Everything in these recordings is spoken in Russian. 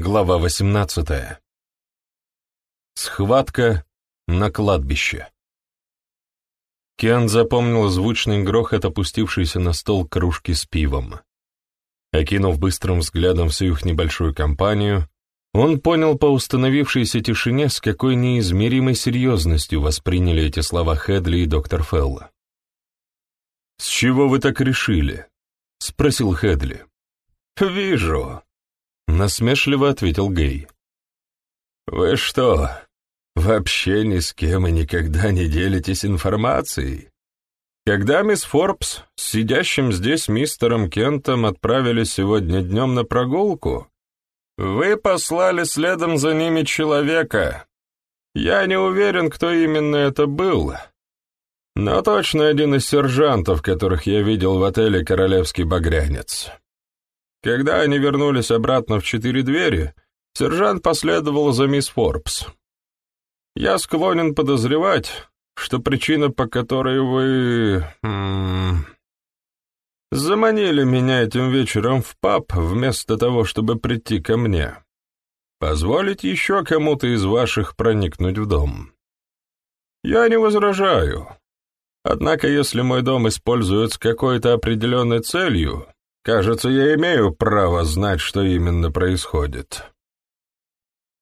Глава 18. Схватка на кладбище. Кен запомнил звучный грохот, опустившийся на стол кружки с пивом. Окинув быстрым взглядом всю их небольшую компанию, он понял по установившейся тишине, с какой неизмеримой серьезностью восприняли эти слова Хедли и доктор Фелла. «С чего вы так решили?» — спросил Хедли. «Вижу», Насмешливо ответил Гей. «Вы что, вообще ни с кем и никогда не делитесь информацией? Когда мисс Форбс с сидящим здесь мистером Кентом отправились сегодня днем на прогулку, вы послали следом за ними человека. Я не уверен, кто именно это был, но точно один из сержантов, которых я видел в отеле «Королевский багрянец». Когда они вернулись обратно в четыре двери, сержант последовал за мисс Форбс. Я склонен подозревать, что причина, по которой вы... Заманили меня этим вечером в паб, вместо того, чтобы прийти ко мне. Позволить еще кому-то из ваших проникнуть в дом. Я не возражаю. Однако, если мой дом используют с какой-то определенной целью, Кажется, я имею право знать, что именно происходит.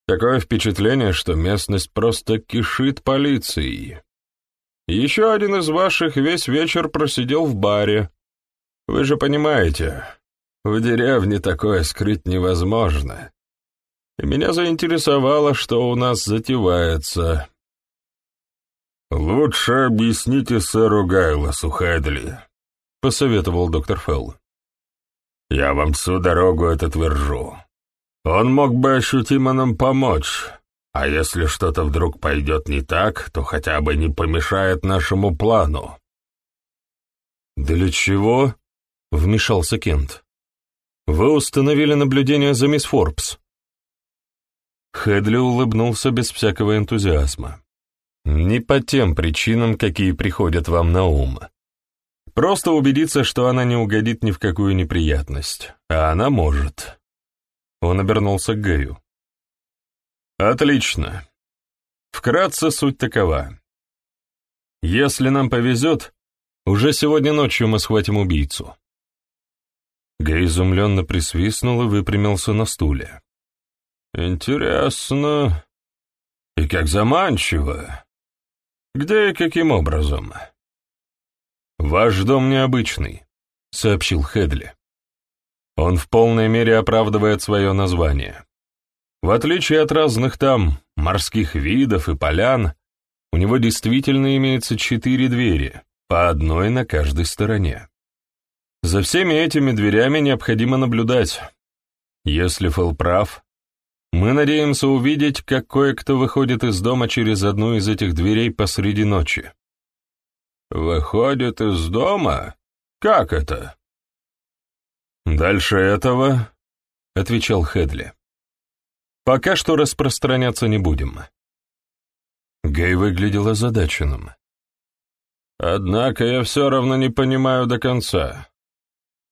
Такое впечатление, что местность просто кишит полицией. Еще один из ваших весь вечер просидел в баре. Вы же понимаете, в деревне такое скрыть невозможно. И меня заинтересовало, что у нас затевается. «Лучше объясните сэру Гайлосу, Хэдли», — посоветовал доктор Фелл. Я вам всю дорогу это твержу. Он мог бы ощутимо нам помочь, а если что-то вдруг пойдет не так, то хотя бы не помешает нашему плану». «Для чего?» — вмешался Кент. «Вы установили наблюдение за мисс Форбс». Хедли улыбнулся без всякого энтузиазма. «Не по тем причинам, какие приходят вам на ум. Просто убедиться, что она не угодит ни в какую неприятность. А она может. Он обернулся к Гэю. «Отлично. Вкратце суть такова. Если нам повезет, уже сегодня ночью мы схватим убийцу». Гэй изумленно присвистнул и выпрямился на стуле. «Интересно. И как заманчиво. Где и каким образом?» «Ваш дом необычный», — сообщил Хедли. Он в полной мере оправдывает свое название. В отличие от разных там морских видов и полян, у него действительно имеется четыре двери, по одной на каждой стороне. За всеми этими дверями необходимо наблюдать. Если Фэл прав, мы надеемся увидеть, как кое-кто выходит из дома через одну из этих дверей посреди ночи. «Выходит из дома? Как это?» «Дальше этого», — отвечал Хедли. «Пока что распространяться не будем». Гей выглядел озадаченным. «Однако я все равно не понимаю до конца.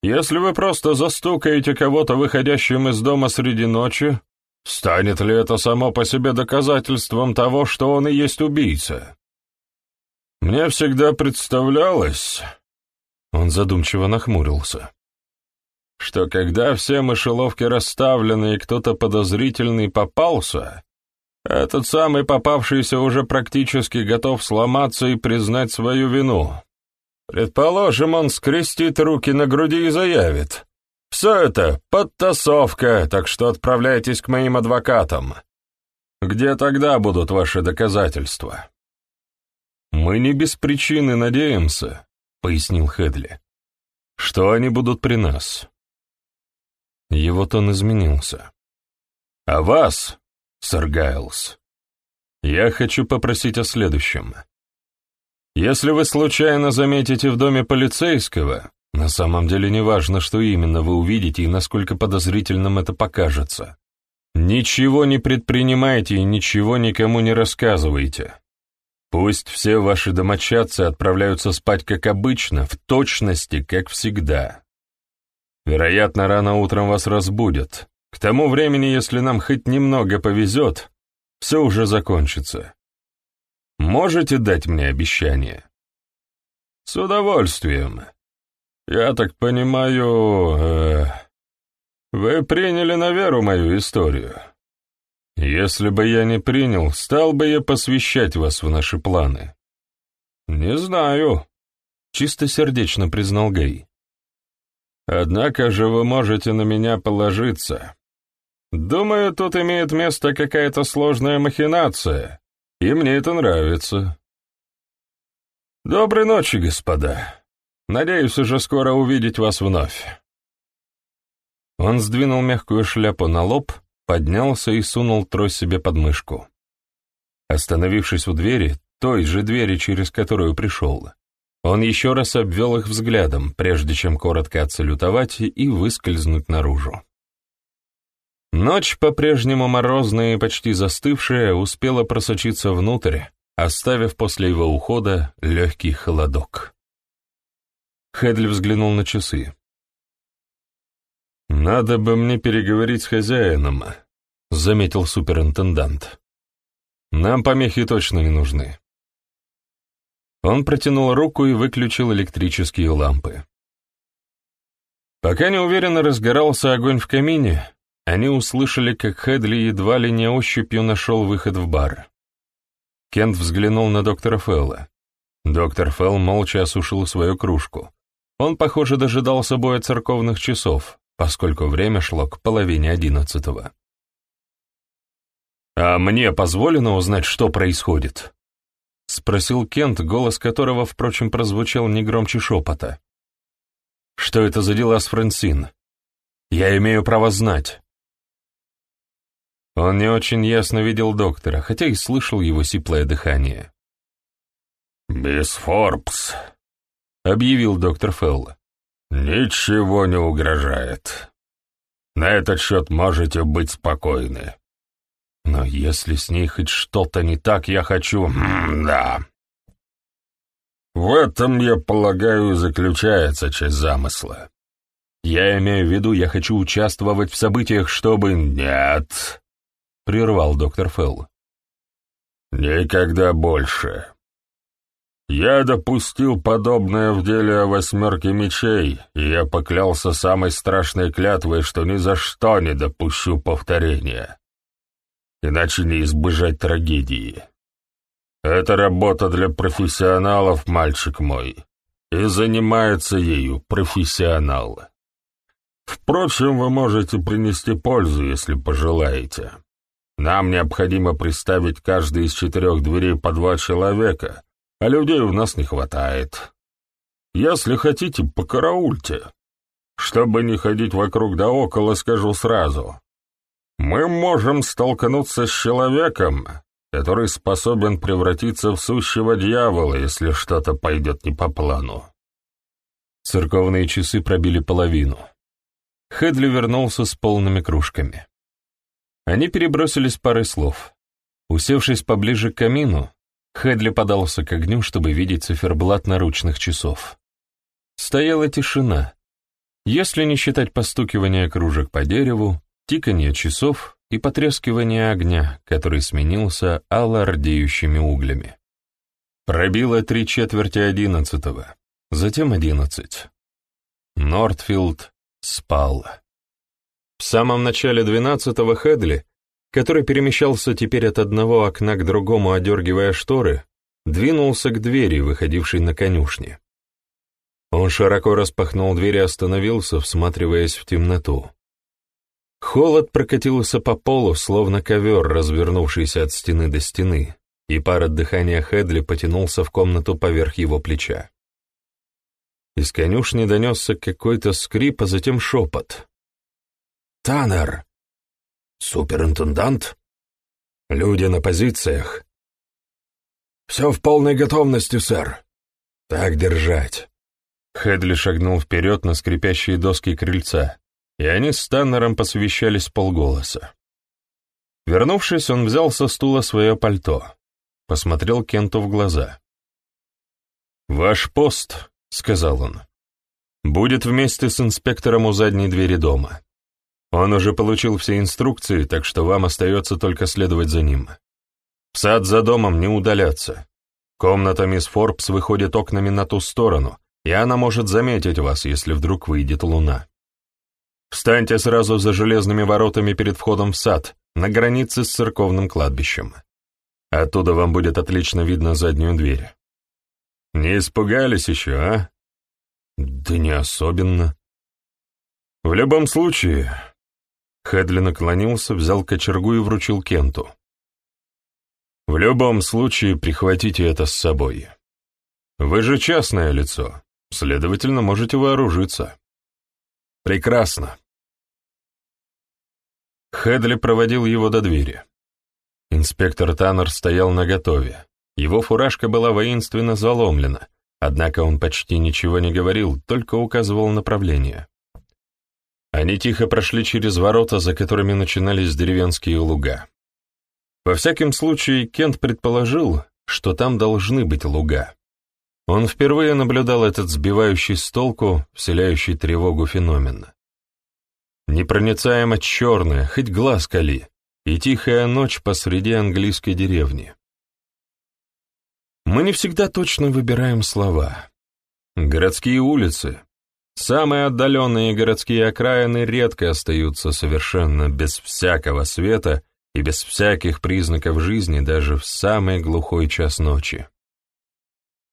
Если вы просто застукаете кого-то выходящим из дома среди ночи, станет ли это само по себе доказательством того, что он и есть убийца?» Мне всегда представлялось...» Он задумчиво нахмурился. «Что когда все мышеловки расставлены и кто-то подозрительный попался, этот самый попавшийся уже практически готов сломаться и признать свою вину. Предположим, он скрестит руки на груди и заявит. «Все это подтасовка, так что отправляйтесь к моим адвокатам. Где тогда будут ваши доказательства?» «Мы не без причины надеемся», — пояснил Хедли, — «что они будут при нас». Его тон изменился. «А вас, сэр Гайлс, я хочу попросить о следующем. Если вы случайно заметите в доме полицейского, на самом деле не важно, что именно вы увидите и насколько подозрительным это покажется. Ничего не предпринимайте и ничего никому не рассказывайте. Пусть все ваши домочадцы отправляются спать как обычно, в точности, как всегда. Вероятно, рано утром вас разбудят, К тому времени, если нам хоть немного повезет, все уже закончится. Можете дать мне обещание?» «С удовольствием. Я так понимаю, э, вы приняли на веру мою историю. Если бы я не принял, стал бы я посвящать вас в наши планы». «Не знаю», — чистосердечно признал Гей. «Однако же вы можете на меня положиться. Думаю, тут имеет место какая-то сложная махинация, и мне это нравится». «Доброй ночи, господа. Надеюсь уже скоро увидеть вас вновь». Он сдвинул мягкую шляпу на лоб, поднялся и сунул трость себе под мышку. Остановившись у двери, той же двери, через которую пришел, он еще раз обвел их взглядом, прежде чем коротко отсалютовать и выскользнуть наружу. Ночь, по-прежнему морозная и почти застывшая, успела просочиться внутрь, оставив после его ухода легкий холодок. Хедли взглянул на часы. «Надо бы мне переговорить с хозяином», — заметил суперинтендант. «Нам помехи точно не нужны». Он протянул руку и выключил электрические лампы. Пока неуверенно разгорался огонь в камине, они услышали, как Хедли едва ли не ощупью нашел выход в бар. Кент взглянул на доктора Фелла. Доктор Фелл молча осушил свою кружку. Он, похоже, дожидался боя церковных часов, поскольку время шло к половине одиннадцатого. «А мне позволено узнать, что происходит?» — спросил Кент, голос которого, впрочем, прозвучал не громче шепота. «Что это за дела с Франсин? Я имею право знать». Он не очень ясно видел доктора, хотя и слышал его сиплое дыхание. «Мисс Форбс», — объявил доктор Фелл, — «ничего не угрожает. На этот счет можете быть спокойны. Но если с ней хоть что-то не так, я хочу... да. В этом, я полагаю, заключается часть замысла. Я имею в виду, я хочу участвовать в событиях, чтобы... Нет, — прервал доктор Фелл. «Никогда больше. Я допустил подобное в деле о восьмерке мечей, и я поклялся самой страшной клятвой, что ни за что не допущу повторения. Иначе не избежать трагедии. Это работа для профессионалов, мальчик мой, и занимается ею профессионал. Впрочем, вы можете принести пользу, если пожелаете». Нам необходимо приставить каждой из четырех дверей по два человека, а людей у нас не хватает. Если хотите, покараульте. Чтобы не ходить вокруг да около, скажу сразу. Мы можем столкнуться с человеком, который способен превратиться в сущего дьявола, если что-то пойдет не по плану. Церковные часы пробили половину. Хедли вернулся с полными кружками. Они перебросились парой слов. Усевшись поближе к камину, Хедли подался к огню, чтобы видеть циферблат наручных часов. Стояла тишина, если не считать постукивания кружек по дереву, тиканье часов и потрескивание огня, который сменился алло-рдеющими углями. Пробило три четверти одиннадцатого, затем одиннадцать. Нортфилд спал. В самом начале двенадцатого Хедли, который перемещался теперь от одного окна к другому, одергивая шторы, двинулся к двери, выходившей на конюшни. Он широко распахнул дверь и остановился, всматриваясь в темноту. Холод прокатился по полу, словно ковер, развернувшийся от стены до стены, и пар от дыхания Хедли потянулся в комнату поверх его плеча. Из конюшни донесся какой-то скрип, а затем шепот. Таннер. Суперинтендант? Люди на позициях. Все в полной готовности, сэр. Так держать. Хедли шагнул вперед на скрипящие доски крыльца, и они с Таннером посвящались полголоса. Вернувшись, он взял со стула свое пальто, посмотрел Кенту в глаза. «Ваш пост», — сказал он, — «будет вместе с инспектором у задней двери дома. Он уже получил все инструкции, так что вам остается только следовать за ним. В сад за домом не удаляться. Комната мисс Форбс выходит окнами на ту сторону, и она может заметить вас, если вдруг выйдет луна. Встаньте сразу за железными воротами перед входом в сад, на границе с церковным кладбищем. Оттуда вам будет отлично видно заднюю дверь. Не испугались еще, а? Да не особенно. В любом случае... Хедли наклонился, взял кочергу и вручил Кенту. В любом случае прихватите это с собой. Вы же частное лицо, следовательно, можете вооружиться. Прекрасно. Хедли проводил его до двери. Инспектор Таннер стоял наготове. Его фуражка была воинственно заломлена, однако он почти ничего не говорил, только указывал направление. Они тихо прошли через ворота, за которыми начинались деревенские луга. Во всяком случае, Кент предположил, что там должны быть луга. Он впервые наблюдал этот сбивающий с толку, вселяющий тревогу феномен. Непроницаемо черная, хоть глаз кали, и тихая ночь посреди английской деревни. Мы не всегда точно выбираем слова. Городские улицы, самые отдаленные городские окраины редко остаются совершенно без всякого света и без всяких признаков жизни даже в самый глухой час ночи.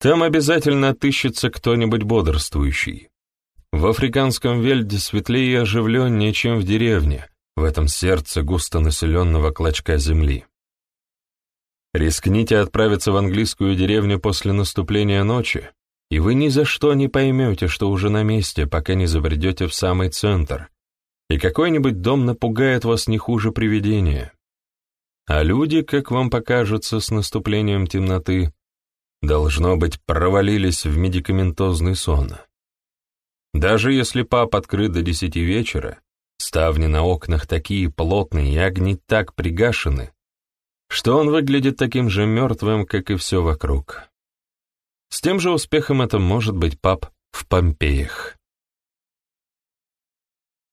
Там обязательно отыщется кто-нибудь бодрствующий. В африканском вельде светлее и оживленнее, чем в деревне, в этом сердце густонаселенного клочка земли. Рискните отправиться в английскую деревню после наступления ночи, и вы ни за что не поймете, что уже на месте, пока не забредете в самый центр, и какой-нибудь дом напугает вас не хуже привидения. А люди, как вам покажется с наступлением темноты, должно быть, провалились в медикаментозный сон. Даже если пап открыт до десяти вечера, ставни на окнах такие плотные и огни так пригашены, что он выглядит таким же мертвым, как и все вокруг. С тем же успехом это может быть пап в Помпеях.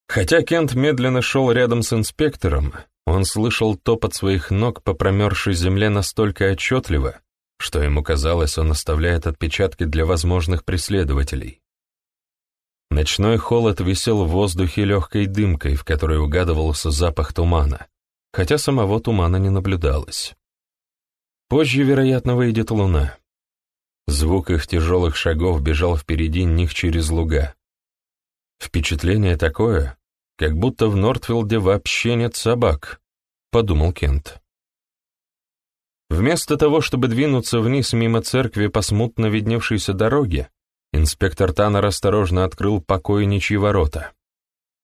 Хотя Кент медленно шел рядом с инспектором, он слышал топот своих ног по промерзшей земле настолько отчетливо, что ему казалось, он оставляет отпечатки для возможных преследователей. Ночной холод висел в воздухе легкой дымкой, в которой угадывался запах тумана, хотя самого тумана не наблюдалось. Позже, вероятно, выйдет луна. Звук их тяжелых шагов бежал впереди них через луга. Впечатление такое, как будто в Нортфилде вообще нет собак, — подумал Кент. Вместо того, чтобы двинуться вниз мимо церкви по смутно видневшейся дороге, инспектор Таннер осторожно открыл покойничьи ворота.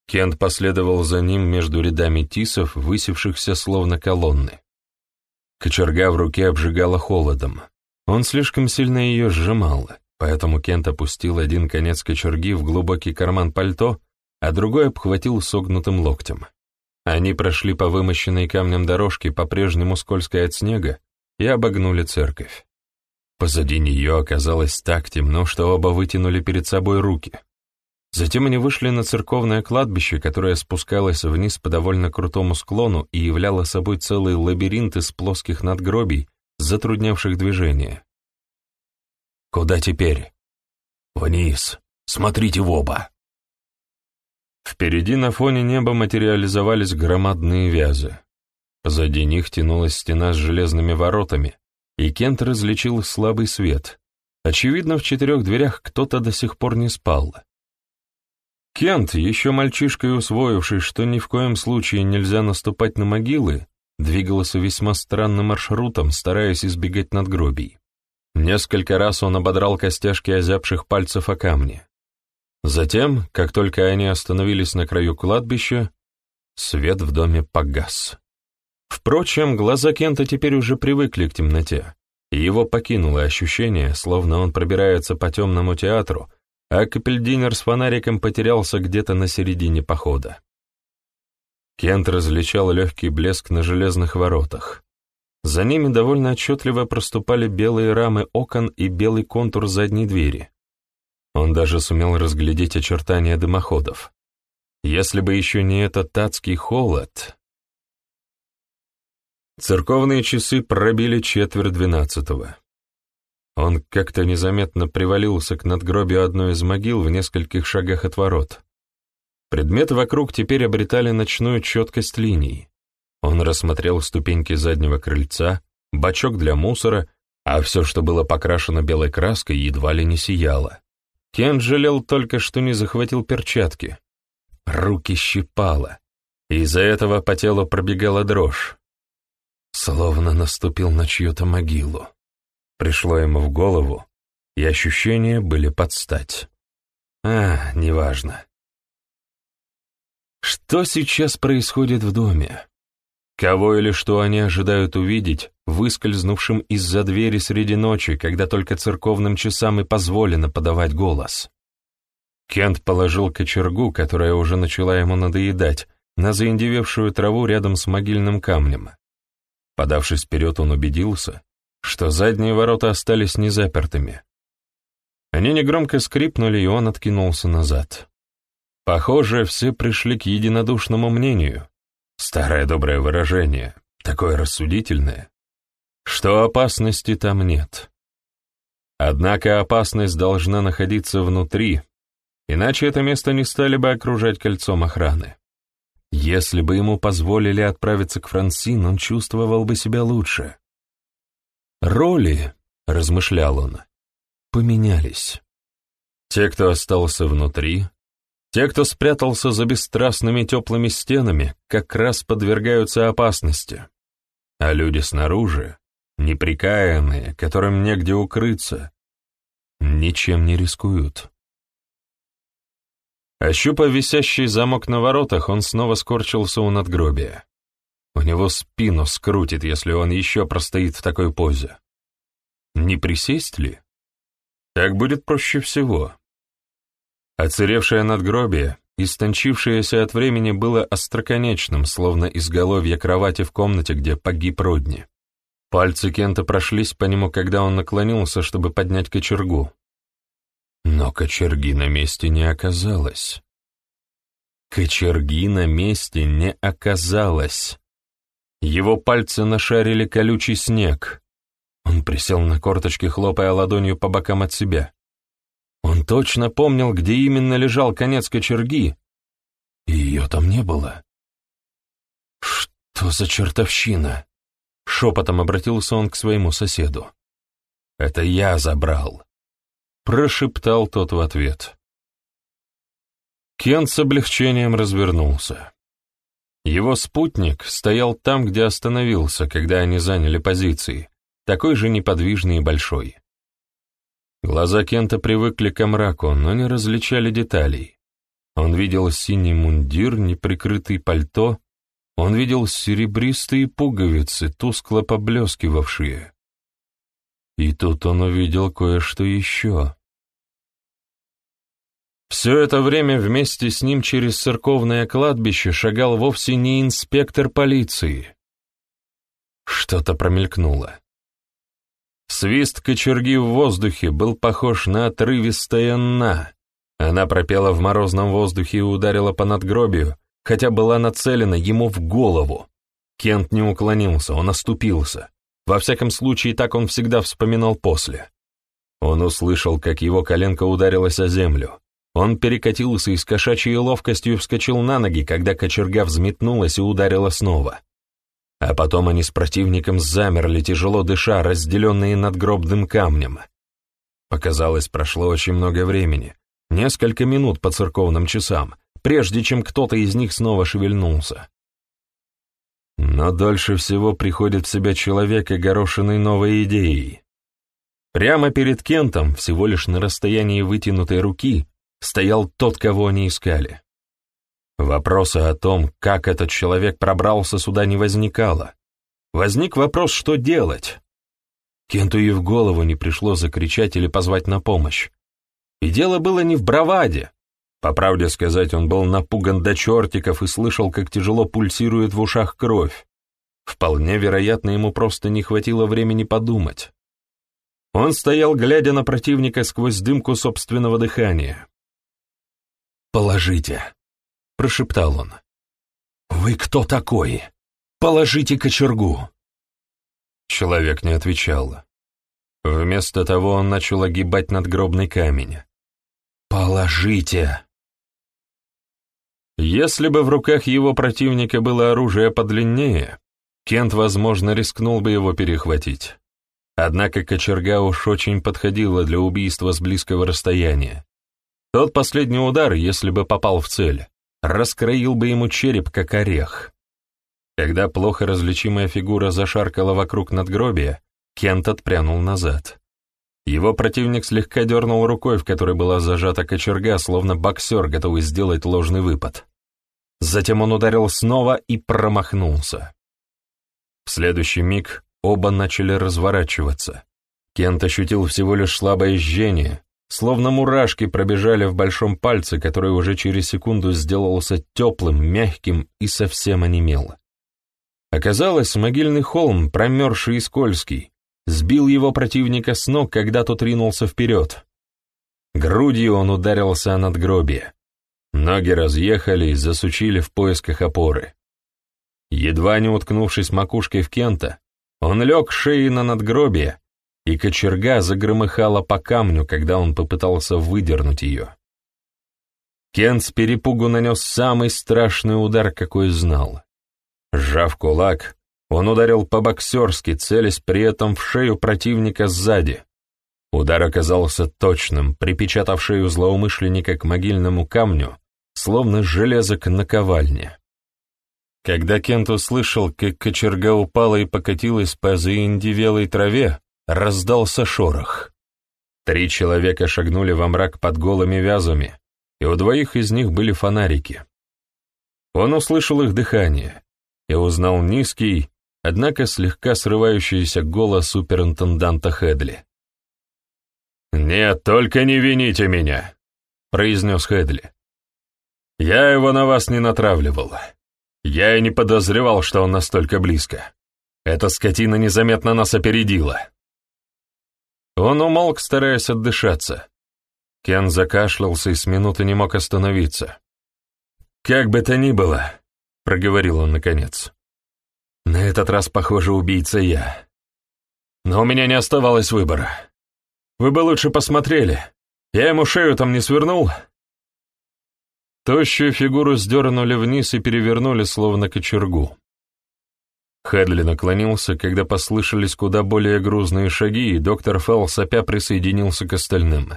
Кент последовал за ним между рядами тисов, высевшихся словно колонны. Кочерга в руке обжигала холодом. Он слишком сильно ее сжимал, поэтому Кент опустил один конец кочерги в глубокий карман пальто, а другой обхватил согнутым локтем. Они прошли по вымощенной камнем дорожке, по-прежнему скользкой от снега, и обогнули церковь. Позади нее оказалось так темно, что оба вытянули перед собой руки. Затем они вышли на церковное кладбище, которое спускалось вниз по довольно крутому склону и являло собой целый лабиринт из плоских надгробий, затруднявших движение. «Куда теперь?» «Вниз. Смотрите в оба». Впереди на фоне неба материализовались громадные вязы. Позади них тянулась стена с железными воротами, и Кент различил слабый свет. Очевидно, в четырех дверях кто-то до сих пор не спал. Кент, еще мальчишкой усвоивший, что ни в коем случае нельзя наступать на могилы, двигался весьма странным маршрутом, стараясь избегать надгробий. Несколько раз он ободрал костяшки озябших пальцев о камни. Затем, как только они остановились на краю кладбища, свет в доме погас. Впрочем, глаза Кента теперь уже привыкли к темноте, и его покинуло ощущение, словно он пробирается по темному театру, а капельдинер с фонариком потерялся где-то на середине похода. Кент различал легкий блеск на железных воротах. За ними довольно отчетливо проступали белые рамы окон и белый контур задней двери. Он даже сумел разглядеть очертания дымоходов. Если бы еще не этот адский холод... Церковные часы пробили четверть двенадцатого. Он как-то незаметно привалился к надгробию одной из могил в нескольких шагах от ворот. Предметы вокруг теперь обретали ночную четкость линий. Он рассмотрел ступеньки заднего крыльца, бачок для мусора, а все, что было покрашено белой краской, едва ли не сияло. Кен жалел только, что не захватил перчатки. Руки щипало. Из-за этого по телу пробегала дрожь. Словно наступил на чью-то могилу. Пришло ему в голову, и ощущения были под стать. А, неважно. Что сейчас происходит в доме? Кого или что они ожидают увидеть, выскользнувшим из-за двери среди ночи, когда только церковным часам и позволено подавать голос? Кент положил кочергу, которая уже начала ему надоедать, на заиндевевшую траву рядом с могильным камнем. Подавшись вперед, он убедился, что задние ворота остались незапертыми. Они негромко скрипнули, и он откинулся назад. Похоже, все пришли к единодушному мнению. Старое доброе выражение, такое рассудительное, что опасности там нет. Однако опасность должна находиться внутри, иначе это место не стали бы окружать кольцом охраны. Если бы ему позволили отправиться к Франсин, он чувствовал бы себя лучше. Роли, размышлял он, поменялись. Те, кто остался внутри, те, кто спрятался за бесстрастными теплыми стенами, как раз подвергаются опасности. А люди снаружи, неприкаянные, которым негде укрыться, ничем не рискуют. Ощупав висящий замок на воротах, он снова скорчился у надгробия. У него спину скрутит, если он еще простоит в такой позе. Не присесть ли? Так будет проще всего. Оцаревшее надгробие, истончившееся от времени, было остроконечным, словно изголовье кровати в комнате, где погиб Родни. Пальцы Кента прошлись по нему, когда он наклонился, чтобы поднять кочергу. Но кочерги на месте не оказалось. Кочерги на месте не оказалось. Его пальцы нашарили колючий снег. Он присел на корточки, хлопая ладонью по бокам от себя. Он точно помнил, где именно лежал конец кочерги, и ее там не было. «Что за чертовщина?» — шепотом обратился он к своему соседу. «Это я забрал», — прошептал тот в ответ. Кен с облегчением развернулся. Его спутник стоял там, где остановился, когда они заняли позиции, такой же неподвижный и большой. Глаза Кента привыкли к мраку, но не различали деталей. Он видел синий мундир, неприкрытый пальто, он видел серебристые пуговицы, тускло поблескивавшие. И тут он увидел кое-что еще. Все это время вместе с ним через церковное кладбище шагал вовсе не инспектор полиции. Что-то промелькнуло. Свист кочерги в воздухе был похож на отрывистое «на». Она пропела в морозном воздухе и ударила по надгробию, хотя была нацелена ему в голову. Кент не уклонился, он оступился. Во всяком случае, так он всегда вспоминал после. Он услышал, как его коленка ударилась о землю. Он перекатился и с кошачьей ловкостью вскочил на ноги, когда кочерга взметнулась и ударила снова. А потом они с противником замерли, тяжело дыша, разделенные надгробным камнем. Показалось, прошло очень много времени, несколько минут по церковным часам, прежде чем кто-то из них снова шевельнулся. Но дольше всего приходит в себя человек, огорошенный новой идеей. Прямо перед Кентом, всего лишь на расстоянии вытянутой руки, стоял тот, кого они искали. Вопроса о том, как этот человек пробрался сюда, не возникало. Возник вопрос, что делать. Кенту и в голову не пришло закричать или позвать на помощь. И дело было не в браваде. По правде сказать, он был напуган до чертиков и слышал, как тяжело пульсирует в ушах кровь. Вполне вероятно, ему просто не хватило времени подумать. Он стоял, глядя на противника сквозь дымку собственного дыхания. «Положите», — прошептал он. «Вы кто такой? Положите кочергу!» Человек не отвечал. Вместо того он начал огибать надгробный камень. «Положите!» Если бы в руках его противника было оружие подлиннее, Кент, возможно, рискнул бы его перехватить. Однако кочерга уж очень подходила для убийства с близкого расстояния. Тот последний удар, если бы попал в цель, раскроил бы ему череп, как орех. Когда плохо различимая фигура зашаркала вокруг надгробия, Кент отпрянул назад. Его противник слегка дернул рукой, в которой была зажата кочерга, словно боксер, готовый сделать ложный выпад. Затем он ударил снова и промахнулся. В следующий миг оба начали разворачиваться. Кент ощутил всего лишь слабое жжение, словно мурашки пробежали в большом пальце, который уже через секунду сделался теплым, мягким и совсем онемел. Оказалось, могильный холм, промерзший и скользкий, сбил его противника с ног, когда тот ринулся вперед. Грудью он ударился о надгробие. Ноги разъехались, засучили в поисках опоры. Едва не уткнувшись макушкой в Кента, он лег шеей на надгробие, и кочерга загромыхала по камню, когда он попытался выдернуть ее. Кент с перепугу нанес самый страшный удар, какой знал. Сжав кулак, он ударил по-боксерски, целясь при этом в шею противника сзади. Удар оказался точным, припечатав шею злоумышленника к могильному камню, словно железо к наковальне. Когда Кент услышал, как кочерга упала и покатилась по заиндивелой траве, раздался шорох. Три человека шагнули во мрак под голыми вязами, и у двоих из них были фонарики. Он услышал их дыхание и узнал низкий, однако слегка срывающийся голос суперинтенданта Хедли. «Нет, только не вините меня», — произнес Хедли. «Я его на вас не натравливал. Я и не подозревал, что он настолько близко. Эта скотина незаметно нас опередила». Он умолк, стараясь отдышаться. Кен закашлялся и с минуты не мог остановиться. «Как бы то ни было», — проговорил он наконец, — «на этот раз, похоже, убийца я. Но у меня не оставалось выбора. Вы бы лучше посмотрели. Я ему шею там не свернул?» Тощую фигуру сдернули вниз и перевернули, словно кочергу. Хедли наклонился, когда послышались куда более грузные шаги, и доктор Фелл сопя присоединился к остальным.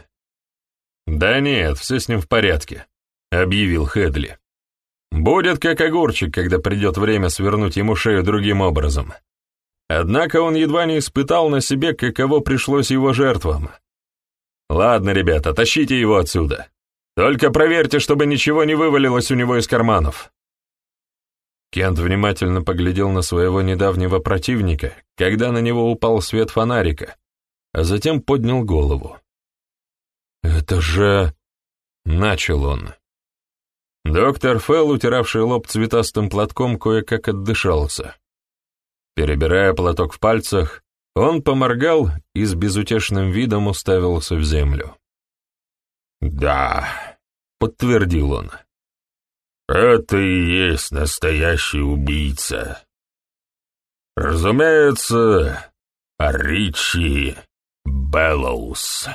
«Да нет, все с ним в порядке», — объявил Хедли. «Будет как огурчик, когда придет время свернуть ему шею другим образом. Однако он едва не испытал на себе, каково пришлось его жертвам. Ладно, ребята, тащите его отсюда. Только проверьте, чтобы ничего не вывалилось у него из карманов». Кент внимательно поглядел на своего недавнего противника, когда на него упал свет фонарика, а затем поднял голову. «Это же...» — начал он. Доктор Фелл, утиравший лоб цветастым платком, кое-как отдышался. Перебирая платок в пальцах, он поморгал и с безутешным видом уставился в землю. «Да», — подтвердил он, — это и есть настоящий убийца. Разумеется, Ричи Беллоус.